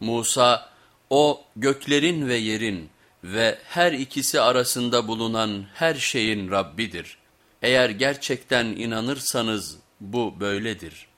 Musa, o göklerin ve yerin ve her ikisi arasında bulunan her şeyin Rabbidir. Eğer gerçekten inanırsanız bu böyledir.''